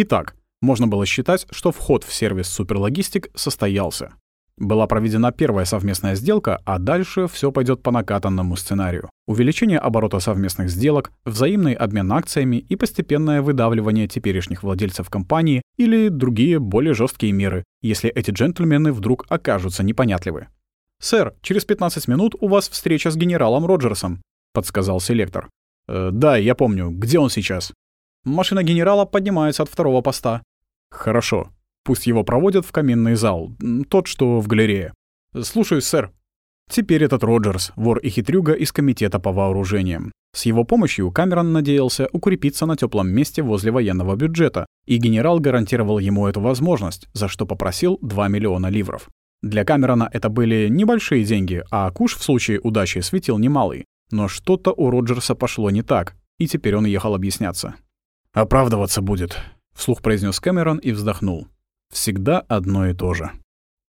Итак, можно было считать, что вход в сервис Суперлогистик состоялся. Была проведена первая совместная сделка, а дальше все пойдет по накатанному сценарию. Увеличение оборота совместных сделок, взаимный обмен акциями и постепенное выдавливание теперешних владельцев компании или другие более жесткие меры, если эти джентльмены вдруг окажутся непонятливы. «Сэр, через 15 минут у вас встреча с генералом Роджерсом», — подсказал селектор. «Э, «Да, я помню. Где он сейчас?» «Машина генерала поднимается от второго поста». «Хорошо. Пусть его проводят в каминный зал, тот, что в галерее. Слушаюсь, сэр. Теперь этот Роджерс, вор и хитрюга из комитета по вооружениям. С его помощью Камерон надеялся укрепиться на теплом месте возле военного бюджета, и генерал гарантировал ему эту возможность, за что попросил 2 миллиона ливров. Для Камерона это были небольшие деньги, а куш в случае удачи светил немалый. Но что-то у Роджерса пошло не так, и теперь он ехал объясняться. «Оправдываться будет», — вслух произнес Кэмерон и вздохнул. Всегда одно и то же.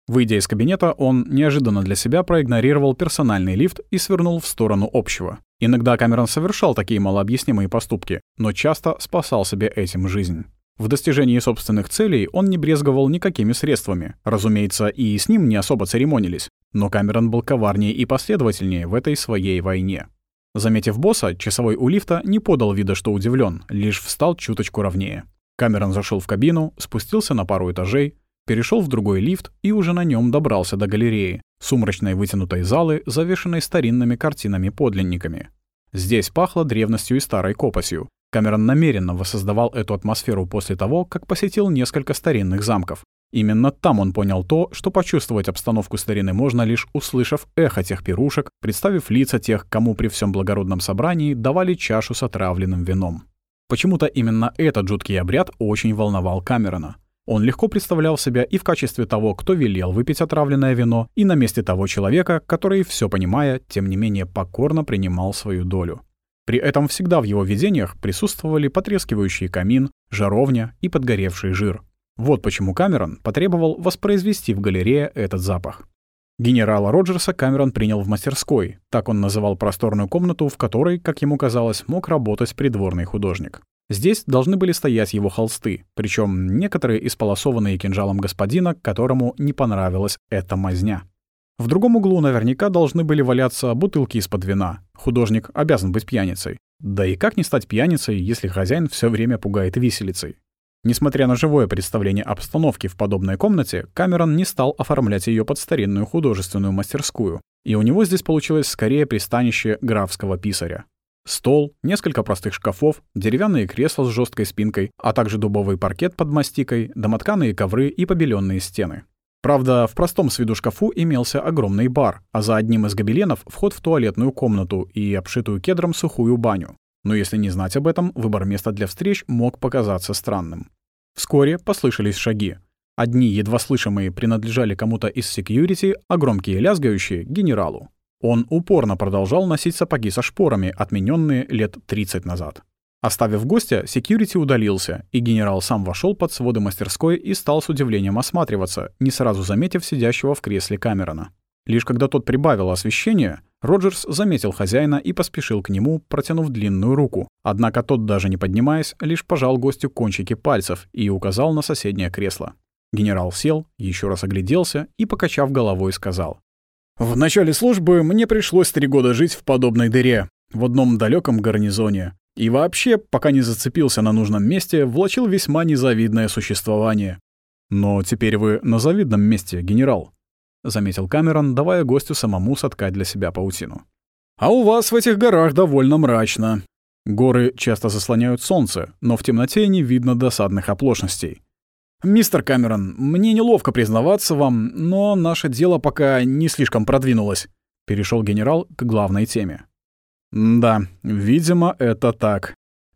Выйдя из кабинета, он неожиданно для себя проигнорировал персональный лифт и свернул в сторону общего. Иногда Камерон совершал такие малообъяснимые поступки, но часто спасал себе этим жизнь. В достижении собственных целей он не брезговал никакими средствами. Разумеется, и с ним не особо церемонились. Но Камерон был коварнее и последовательнее в этой своей войне. Заметив босса, часовой у лифта не подал вида, что удивлен, лишь встал чуточку ровнее. Камерон зашел в кабину, спустился на пару этажей, перешел в другой лифт и уже на нем добрался до галереи, сумрачной вытянутой залы, завешенной старинными картинами-подлинниками. Здесь пахло древностью и старой копосью. Камерон намеренно воссоздавал эту атмосферу после того, как посетил несколько старинных замков. Именно там он понял то, что почувствовать обстановку старины можно лишь услышав эхо тех пирушек, представив лица тех, кому при всем благородном собрании давали чашу с отравленным вином. Почему-то именно этот жуткий обряд очень волновал Камерона. Он легко представлял себя и в качестве того, кто велел выпить отравленное вино, и на месте того человека, который, все понимая, тем не менее покорно принимал свою долю. При этом всегда в его видениях присутствовали потрескивающий камин, жаровня и подгоревший жир. Вот почему Камерон потребовал воспроизвести в галерее этот запах. Генерала Роджерса Камерон принял в мастерской, так он называл просторную комнату, в которой, как ему казалось, мог работать придворный художник. Здесь должны были стоять его холсты, причем некоторые исполосованные кинжалом господина, которому не понравилась эта мазня. В другом углу наверняка должны были валяться бутылки из-под вина. Художник обязан быть пьяницей. Да и как не стать пьяницей, если хозяин все время пугает виселицей? Несмотря на живое представление обстановки в подобной комнате, Камерон не стал оформлять ее под старинную художественную мастерскую, и у него здесь получилось скорее пристанище графского писаря. Стол, несколько простых шкафов, деревянные кресла с жесткой спинкой, а также дубовый паркет под мастикой, домотканые ковры и побеленные стены. Правда, в простом с виду шкафу имелся огромный бар, а за одним из гобеленов вход в туалетную комнату и обшитую кедром сухую баню. Но если не знать об этом, выбор места для встреч мог показаться странным. Вскоре послышались шаги. Одни, едва слышимые, принадлежали кому-то из секьюрити, а громкие лязгающие — генералу. Он упорно продолжал носить сапоги со шпорами, отмененные лет 30 назад. Оставив гостя, секьюрити удалился, и генерал сам вошел под своды мастерской и стал с удивлением осматриваться, не сразу заметив сидящего в кресле Камерона. Лишь когда тот прибавил освещение, Роджерс заметил хозяина и поспешил к нему, протянув длинную руку. Однако тот, даже не поднимаясь, лишь пожал гостю кончики пальцев и указал на соседнее кресло. Генерал сел, еще раз огляделся и, покачав головой, сказал. «В начале службы мне пришлось три года жить в подобной дыре, в одном далеком гарнизоне. И вообще, пока не зацепился на нужном месте, влачил весьма незавидное существование. Но теперь вы на завидном месте, генерал. — заметил Камерон, давая гостю самому соткать для себя паутину. «А у вас в этих горах довольно мрачно. Горы часто заслоняют солнце, но в темноте не видно досадных оплошностей. «Мистер Камерон, мне неловко признаваться вам, но наше дело пока не слишком продвинулось», — перешел генерал к главной теме. «Да, видимо, это так.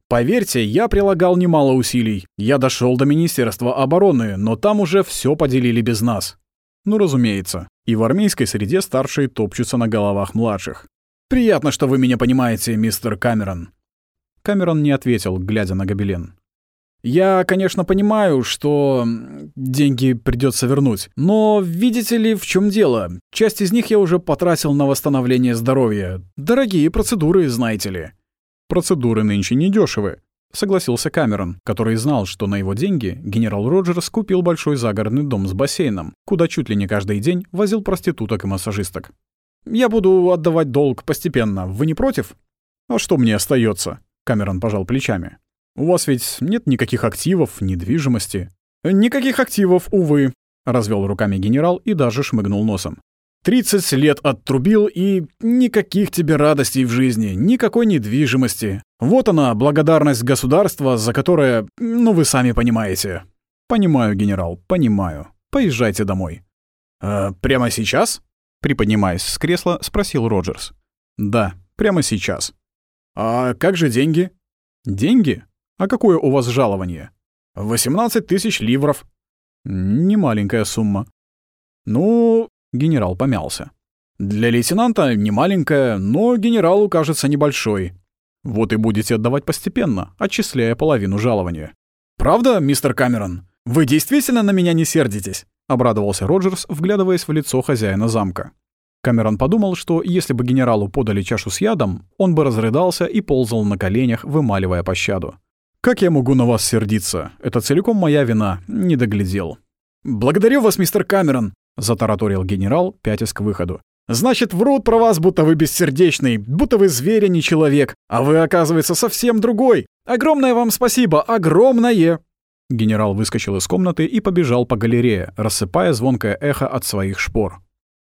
Поверьте, я прилагал немало усилий. Я дошел до Министерства обороны, но там уже все поделили без нас. Ну, разумеется. И в армейской среде старшие топчутся на головах младших. «Приятно, что вы меня понимаете, мистер Камерон». Камерон не ответил, глядя на гобелен. «Я, конечно, понимаю, что деньги придется вернуть, но видите ли, в чем дело? Часть из них я уже потратил на восстановление здоровья. Дорогие процедуры, знаете ли». «Процедуры нынче недешевы», — согласился Камерон, который знал, что на его деньги генерал Роджерс купил большой загородный дом с бассейном, куда чуть ли не каждый день возил проституток и массажисток. «Я буду отдавать долг постепенно. Вы не против?» «А что мне остается? Камерон пожал плечами. «У вас ведь нет никаких активов, недвижимости». «Никаких активов, увы», — развел руками генерал и даже шмыгнул носом. «Тридцать лет оттрубил, и никаких тебе радостей в жизни, никакой недвижимости. Вот она, благодарность государства, за которое, ну, вы сами понимаете». «Понимаю, генерал, понимаю. Поезжайте домой». «Э, «Прямо сейчас?» Приподнимаясь с кресла, спросил Роджерс. «Да, прямо сейчас». «А как же деньги?» «Деньги? А какое у вас жалование?» «18 тысяч ливров». «Немаленькая сумма». «Ну...» — генерал помялся. «Для лейтенанта немаленькая, но генералу кажется небольшой. Вот и будете отдавать постепенно, отчисляя половину жалования». «Правда, мистер Камерон? Вы действительно на меня не сердитесь?» — обрадовался Роджерс, вглядываясь в лицо хозяина замка. Камерон подумал, что если бы генералу подали чашу с ядом, он бы разрыдался и ползал на коленях, вымаливая пощаду. «Как я могу на вас сердиться? Это целиком моя вина. Не доглядел». «Благодарю вас, мистер Камерон», — затараторил генерал, пятясь к выходу. «Значит, врут про вас, будто вы бессердечный, будто вы зверь, а не человек, а вы, оказывается, совсем другой. Огромное вам спасибо, огромное!» Генерал выскочил из комнаты и побежал по галерее, рассыпая звонкое эхо от своих шпор.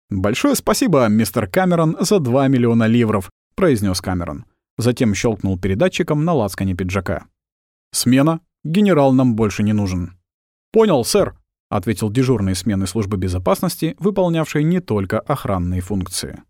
«Большое спасибо, мистер Камерон, за 2 миллиона ливров», — произнес Камерон. Затем щелкнул передатчиком на лацкане пиджака. «Смена. Генерал нам больше не нужен». «Понял, сэр», — ответил дежурный смены службы безопасности, выполнявший не только охранные функции.